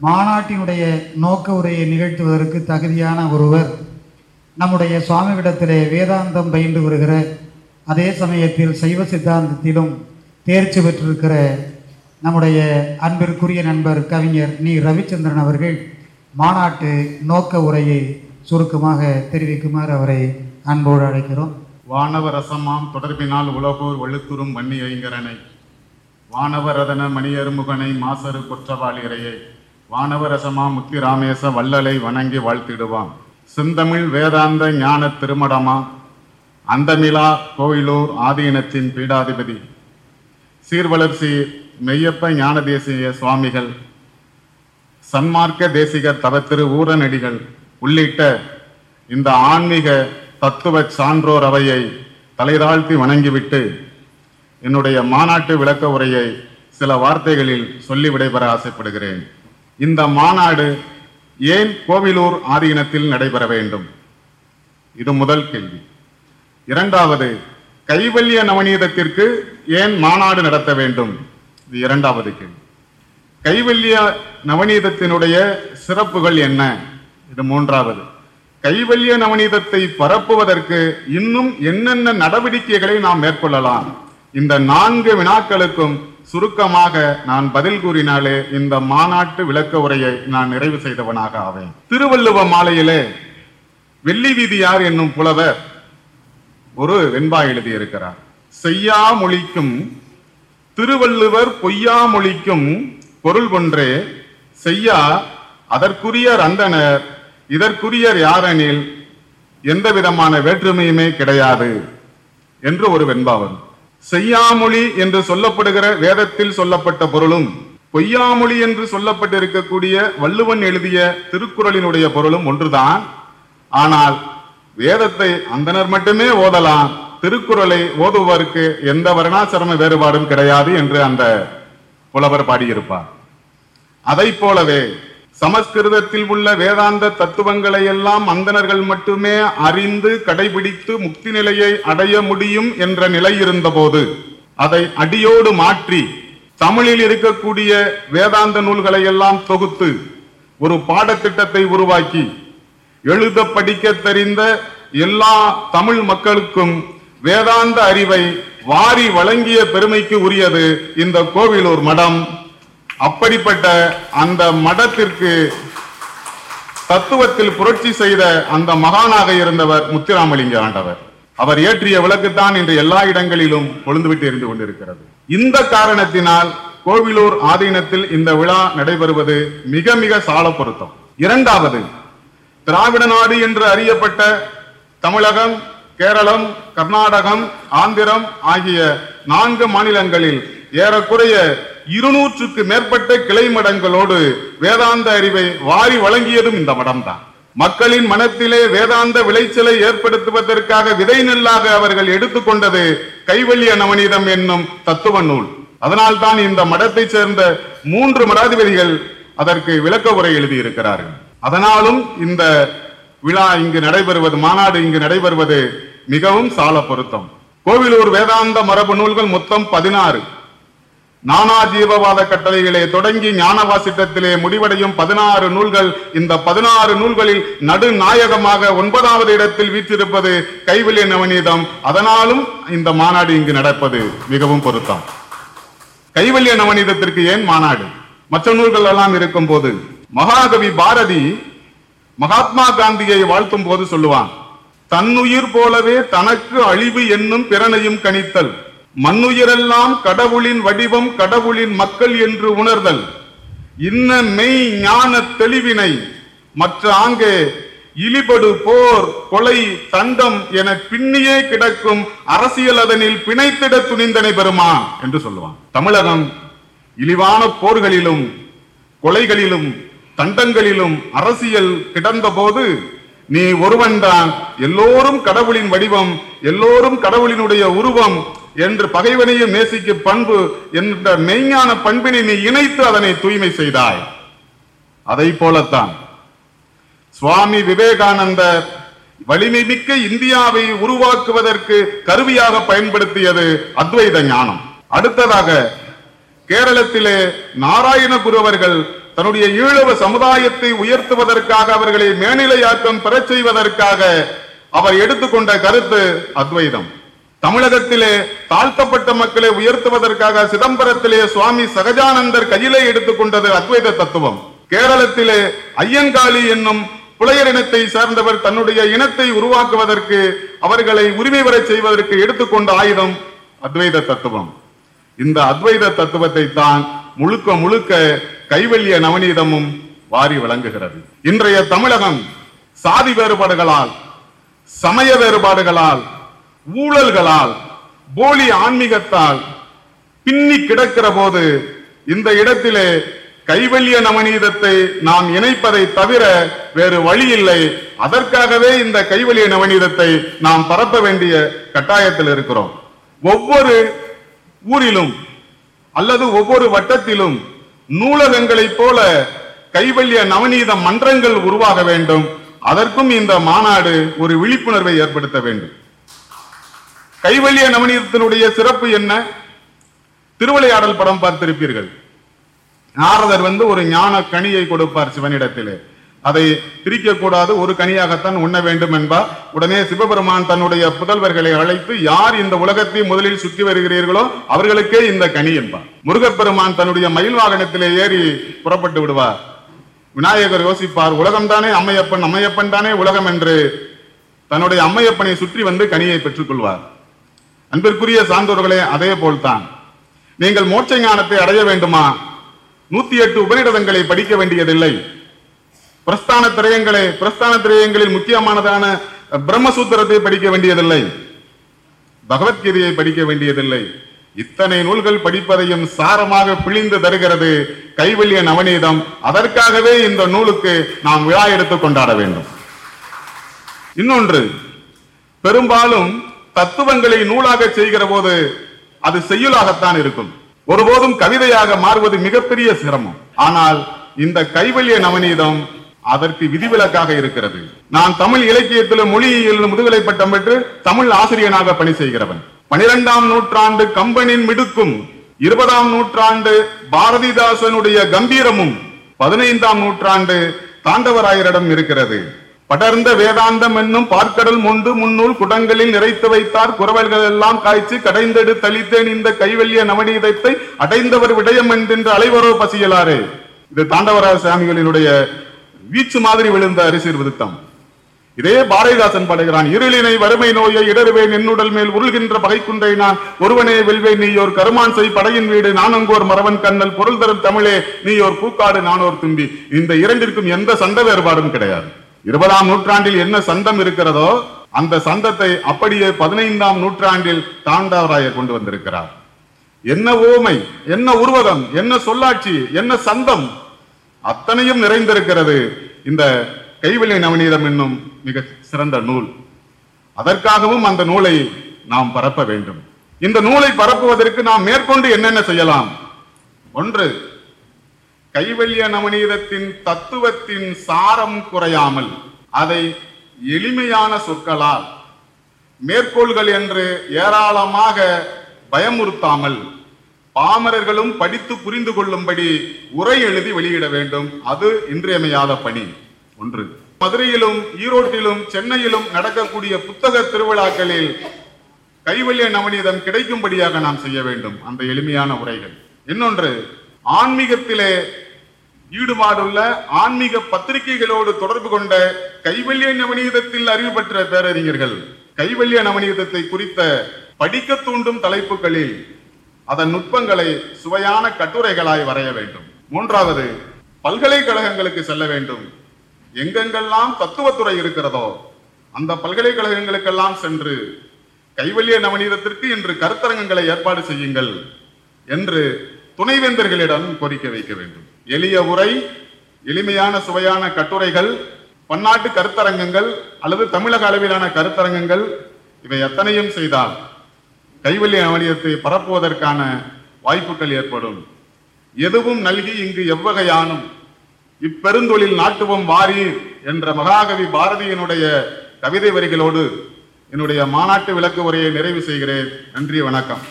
மாநாட்டினுடைய நோக்க உரையை நிகழ்த்துவதற்கு தகுதியான ஒருவர் நம்முடைய சுவாமிவிடத்திலே வேதாந்தம் பயின்று வருகிற அதே சமயத்தில் சைவ சித்தாந்தத்திலும் தேர்ச்சி பெற்றிருக்கிற நம்முடைய அன்பிற்குரிய நண்பர் கவிஞர் நீ ரவிச்சந்திரன் அவர்கள் மாநாட்டு நோக்க உரையை சுருக்கமாக தெரிவிக்குமாறு அவரை அன்போடு அழைக்கிறோம். வானவ ரசமாம் தொடர்பினால் உலகோர் வழுத்துறும் வன்னி ஐங்கரனை வானவரதன மணியருமுகனை மாசரு குற்றவாளியரையை வானவரசமா முத்தி ராமேச வள்ளலை வணங்கி வாழ்த்திடுவான். செந்தமிழ் வேதாந்த ஞான திருமடமா அந்தமிலா கோயிலூர் ஆதீனத்தின் பீடாதிபதி. சீர்வளர்ச்சி மெய்யப்ப ஞான தேசிய சுவாமிகள். சன்மார்க்க தேசிகர் தவத்திரு ஊரநடிகள். உள்ளிட்ட இந்த ஆன்மீக தத்துவ சான்றோர் அவையை தலைதாழ்த்தி வணங்கிவிட்டு என்னுடைய மாநாட்டு விளக்க உரையை சில வார்த்தைகளில் சொல்லி விடைபெற ஆசைப்படுகிறேன். இந்த மாநாடு ஏன் கோவிலூர் ஆதீனத்தில் நடைபெற வேண்டும்? இது முதல் கேள்வி. இரண்டாவது கைவல்ய நவநீதத்திற்கு ஏன் மாநாடு நடத்த வேண்டும்? இது இரண்டாவது கேள்வி. கைவல்ய நவநீதத்தினுடைய சிறப்புகள் என்ன? இது மூன்றாவது கைவல்ய நவநீதத்தை பரப்புவதற்கு இன்னும் என்னென்ன நடவடிக்கைகளை நாம் மேற்கொள்ளலாம்? இந்த நான்கு வினாக்களுக்கும் சுருக்கமாக நான் பதில் கூறினாலே இந்த மாநாட்டு விளக்க உரையை நான் நிறைவு செய்தவனாக ஆவேன். திருவள்ளுவ மாலையிலே வெள்ளி வீதியார் என்னும் புலவர் ஒரு வெண்பா எழுதியிருக்கிறார். செய்யா மொழிக்கும் திருவள்ளுவர் பொய்யா மொழிக்கும் பொருள் கொன்றே செய்யா அதற்குரியர் அந்தனர் இதற்குரியர் யாரெனில் எந்த விதமான வேற்றுமையுமே கிடையாது என்று ஒரு வெண்பா வரும். செய்யாமொழி என்று சொல்லப்படுகிற வேதத்தில் சொல்லப்பட்ட பொருளும் பொய்யாமொழி என்று சொல்லப்பட்டிருக்கக்கூடிய வள்ளுவன் எழுதிய திருக்குறளினுடைய பொருளும் ஒன்றுதான். ஆனால் வேதத்தை அந்தனர் மட்டுமே ஓதலாம் திருக்குறளை ஓதுவதற்கு எந்த வர்ணாசிரம வேறுபாடும் கிடையாது என்று அந்த புலவர் பாடியிருப்பார். அதை போலவே சமஸ்கிருதத்தில் உள்ள வேதாந்த தத்துவங்களை எல்லாம் அந்தணர்கள் மட்டுமே அறிந்து கடைபிடித்து முக்தி நிலையை அடைய முடியும் என்ற நிலை இருந்தபோது அதை அடியோடு மாற்றி தமிழில் இருக்கக்கூடிய வேதாந்த நூல்களை எல்லாம் தொகுத்து ஒரு பாடத்திட்டத்தை உருவாக்கி எழுத படிக்க தெரிந்த எல்லா தமிழ் மக்களுக்கும் வேதாந்த அறிவை வாரி வழங்கிய பெருமைக்கு உரியது இந்த கோவிலூர் மடம். அப்படிப்பட்ட அந்த மடத்திற்கு தத்துவத்தில் புரட்சி செய்த அந்த மகானாக இருந்தவர் முத்துராமலிங்க ஆண்டவர். அவர் ஏற்றிய விளக்குத்தான் இன்று எல்லா இடங்களிலும் கொழுந்துவிட்டு எரிந்து கொண்டிருக்கிறது. இந்த காரணத்தினால் கோவிலூர் ஆதீனத்தில் இந்த விழா நடைபெறுவது மிக மிக சால பொருத்தம். இரண்டாவது திராவிட நாடு என்று அறியப்பட்ட தமிழகம் கேரளம் கர்நாடகம் ஆந்திரம் ஆகிய நான்கு மாநிலங்களில் ஏறக்குறைய இருநூற்றுக்கு மேற்பட்ட கிளை மடங்களோடு வேதாந்த அறிவை வாரி வழங்கியதும் இந்த மடம்தான். மக்களின் மனத்திலே வேதாந்த விளைச்சலை ஏற்படுத்துவதற்காக விதை நெல்லாக அவர்கள் எடுத்துக்கொண்டது கைவல்லிய நவநீதம் என்னும் தத்துவ நூல். அதனால்தான் இந்த மடத்தை சேர்ந்த மூன்று மடாதிபதிகள் அதற்கு விளக்க உரை எழுதியிருக்கிறார்கள். அதனாலும் இந்த விழா இங்கு நடைபெறுவது மாநாடு இங்கு நடைபெறுவது மிகவும் சால பொருத்தம். கோவிலூர் வேதாந்த மரபு நூல்கள் மொத்தம் பதினாறு. நானா ஜீவவாத கட்டளைகளே தொடங்கி ஞானவாசிட்டத்திலே முடிவடையும் பதினாறு நூல்கள் இந்த பதினாறு நூல்களில் நடுநாயகமாக ஒன்பதாவது இடத்தில் வீற்றிருப்பது கைவல்ய நவநீதம். அதனாலும் இந்த மாநாடு இங்கு நடப்பது மிகவும் பொருத்தம். கைவல்ய நவநீதத்திற்கு ஏன் மாநாடு? மற்ற நூல்கள் எல்லாம் இருக்கும் போது மகாகவி பாரதி மகாத்மா காந்தியை வாழ்த்தும் போது சொல்லுவான் தன்னுயிர் போலவே தனக்கு அழிவு என்னும் பிறனையும் கணித்தல். மண்ணுயிரெல்லாம் கடவுளின் வடிவம் கடவுளின் மக்கள் என்று உணர்தல். இன்ன மெய் ஞான தெளிவினை மற்ற ஆங்கே இழிபடு போர் கொலை தண்டம் என பின்னியே கிடக்கும் அரசியல் அதனில் பிணைத்திட துணிந்தனை பெறுமான் என்று சொல்லுவான். தமிழகம் இழிவான போர்களிலும் கொலைகளிலும் தண்டங்களிலும் அரசியல் கிடந்தபோது நீ ஒருவன்தான். எல்லோரும் கடவுளின் வடிவம் எல்லோரும் கடவுளினுடைய உருவம் என்று பகைவனையும் நேசிக்கும் பண்பு என்ற மெய்ஞான பண்பினை நீ இணைத்து அதனை தூய்மை செய்தாய். அதை போலத்தான் சுவாமி விவேகானந்தர் வலிமை மிக்க இந்தியாவை உருவாக்குவதற்கு கருவியாக பயன்படுத்தியது அத்வைத ஞானம். அடுத்ததாக கேரளத்திலே நாராயண அவர்கள் தன்னுடைய ஈழவ சமுதாயத்தை உயர்த்துவதற்காக அவர்களை மேனிலையாக்கம் பெறச் செய்வதற்காக அவர் எடுத்துக்கொண்ட கருத்து அத்வைதம். தமிழகத்திலே தாழ்த்தப்பட்ட மக்களை உயர்த்துவதற்காக சிதம்பரத்திலே சுவாமி சகஜானந்தர் கையிலே எடுத்துக்கொண்டது அத்வைத தத்துவம். கேரளத்திலே ஐயங்காளி என்னும் புலையர் இனத்தை சேர்ந்தவர் தன்னுடைய இனத்தை உருவாக்குவதற்கு அவர்களை உரிமை வரை செய்வதற்கு எடுத்துக்கொண்ட ஆயுதம் அத்வைத தத்துவம். இந்த அத்வைத தத்துவத்தை தான் முழுக்க முழுக்க கைவல்ய நவநீதமும் வாரி வழங்குகிறது. இன்றைய தமிழகம் சாதி வேறுபாடுகளால் சமய வேறுபாடுகளால் ஊழல்களால் போலி ஆன்மீகத்தால் பின்னி கிடக்கிற போது இந்த இடத்திலே கைவல்ய நவநீதத்தை நாம் இணைப்பதை தவிர வேறு வழி இல்லை. அதற்காகவே இந்த கைவல்ய நவநீதத்தை நாம் பரப்ப வேண்டிய கட்டாயத்தில் இருக்கிறோம். ஒவ்வொரு ஊரிலும் அல்லது ஒவ்வொரு வட்டத்திலும் நூலகங்களைப் போல கைவல்ய நவநீத மன்றங்கள் உருவாக வேண்டும். அதற்கும் இந்த மாநாடு ஒரு விழிப்புணர்வை ஏற்படுத்த வேண்டும். கைவல்ய நவநீதத்தினுடைய சிறப்பு என்ன? திருவிளையாடல் படம் பார்த்திருப்பீர்கள். நாரதர் வந்து ஒரு ஞான கனியை கொடுப்பார் சிவனிடத்திலே. அதை பிரிக்க கூடாது ஒரு கனியாகத்தான் உண்ண வேண்டும் என்பார் உடனே சிவபெருமான் தன்னுடைய புதல்வர்களை அழைத்து யார் இந்த உலகத்தை முதலில் சுற்றி வருகிறீர்களோ அவர்களுக்கே இந்த கனி என்பார் முருகப்பெருமான் தன்னுடைய மயில் வாகனத்திலே ஏறி புறப்பட்டு விடுவார். விநாயகர் யோசிப்பார் உலகம்தானே அம்மையப்பன் அம்மையப்பன் தானே உலகம் என்று. தன்னுடைய அம்மையப்பனை சுற்றி வந்து கனியை பெற்றுக் கொள்வார். அன்பிற்குரிய சான்றோர்களே அதே போல்தான். நீங்கள் மோட்ச ஞானத்தை அடைய வேண்டுமா? நூத்தி எட்டு உபநிடதங்களை படிக்க வேண்டியதில்லை. பிரஸ்தான திரயங்களை பிரஸ்தான திரயங்களில் முக்கியமானதான பிரம்மசூத்திரத்தை படிக்க வேண்டியதில்லை. பகவத்கீதையை படிக்க வேண்டியதில்லை. இத்தனை நூல்கள் படிப்பதையும் சாரமாக பிழிந்து தருகிறது கைவல்ய நவநீதம். அதற்காகவே இந்த நூலுக்கு நாம் விழா எடுத்து கொண்டாட வேண்டும். இன்னொன்று பெரும்பாலும் தத்துவங்களை நூலாக செய்கிற போது அது செய்யுளாகத்தான் இருக்கும். ஒருபோதும் கவிதையாக மாறுவது மிகப்பெரிய சிரமம். ஆனால் இந்த கைவல்ய நவநீதம் அதற்கு விதிவிலக்காக இருக்கிறது. நான் தமிழ் இலக்கியத்திலும் மொழியிலும் முதுகலை பட்டம் பெற்று தமிழ் ஆசிரியனாக பணி செய்கிறவன். பனிரெண்டாம் நூற்றாண்டு கம்பனின் மிடுக்கும் இருபதாம் நூற்றாண்டு பாரதிதாசனுடைய கம்பீரமும் பதினைந்தாம் நூற்றாண்டு தாண்டவராயரிடம் இருக்கிறது. படர்ந்த வேதாந்தம் என்னும் பார்க்கடல் முண்டு முன்னூல் குடங்களில் நிறைத்து வைத்தார். குரவல்கள் எல்லாம் காய்ச்சி கடைந்தெடு தளித்தேன் இந்த கைவல்ய நவநீதத்தை அடைந்தவர் விடயம் என்கின்ற அலைவரோ பசியலாரே. இது தாண்டவராஜ சாமிகளினுடைய வீச்சு மாதிரி விழுந்த அரிசிர் விருத்தம். இதே பாரதிதாசன் பாடுகிறான் இருளினை வறுமை நோயை இடருவேன் என்னுடல் மேல் உருள்கின்ற பகைக்குன்றை நான். ஒருவனே வெல்வேன் நீயோர் கருமான் செய் படையின் வீடு நானங்கோர் மரவன் கண்ணல். பொருள் தரும் தமிழே நீயோர் பூக்காடு நானோர் தும்பி. இந்த இரண்டிற்கும் எந்த சந்த வேறுபாடும் கிடையாது. இருபதாம் நூற்றாண்டில் என்ன சந்தம் இருக்கிறதோ அந்த சந்தத்தை அப்படியே பதினைந்தாம் நூற்றாண்டில் தாண்டவராயர் கொண்டு வந்திருக்கிறார். என்ன ஓமை என்ன உருவகம் என்ன சொல்லாட்சி என்ன சந்தம் அத்தனையும் நிறைந்திருக்கிறது இந்த கைவிளை நவநீதம் என்னும் மிக சிறந்த நூல். அதற்காகவும் அந்த நூலை நாம் பரப்ப வேண்டும். இந்த நூலை பரப்புவதற்கு நாம் மேற்கொண்டு என்னென்ன செய்யலாம்? ஒன்று கைவல்ய நவநீதத்தின் தத்துவத்தின் சாரம் குறையாமல் அதை எளிமையான சொற்களால் மேற்கோள்கள் என்று ஏராளமாக பயமுறுத்தாமல் பாமரர்களும் படித்து புரிந்து கொள்ளும்படி உரை எழுதி வெளியிட வேண்டும். அது இன்றியமையாத பணி. ஒன்று. மதுரையிலும் ஈரோட்டிலும் சென்னையிலும் நடக்கக்கூடிய புத்தக திருவிழாக்களில் கைவல்ய நவநீதம் கிடைக்கும்படியாக நாம் செய்ய வேண்டும். அந்த எளிமையான உரைகள். இன்னொன்று ஆன்மீகத்திலே ஈடுபாடுள்ள ஆன்மீக பத்திரிகைகளோடு தொடர்பு கொண்ட கைவல்ய நவநீதத்தில் அறிவு பெற்ற பேரறிஞர்கள் கைவல்ய நவநீதத்தை குறித்த படிக்க தூண்டும் தலைப்புகளில் அதன் நுட்பங்களை சுவையான கட்டுரைகளாய் வரைய வேண்டும். மூன்றாவது பல்கலைக்கழகங்களுக்கு செல்ல வேண்டும். எங்கெங்கெல்லாம் தத்துவத்துறை இருக்கிறதோ அந்த பல்கலைக்கழகங்களுக்கெல்லாம் சென்று கைவல்ய நவநீதத்திற்கு இன்று கருத்தரங்கங்களை ஏற்பாடு செய்யுங்கள் என்று துணைவேந்தர்களிடம் கோரிக்கை வைக்க வேண்டும். எளிய உரை எளிமையான சுவையான கட்டுரைகள் பன்னாட்டு கருத்தரங்கங்கள் அல்லது தமிழக அளவிலான கருத்தரங்கங்கள் இவை எத்தனையும் செய்தால் கைவல்ய நவநீதத்தை பரப்புவதற்கான வாய்ப்புகள் ஏற்படும். எதுவும் நல்கி இங்கு எவ்வகையானும் இப்பெருந்தொழில் நாட்டுவம் வாரீர் என்ற மகாகவி பாரதியினுடைய கவிதை வரிகளோடு என்னுடைய மாநாட்டு விளக்கு உரையை நிறைவு செய்கிறேன். நன்றி வணக்கம்.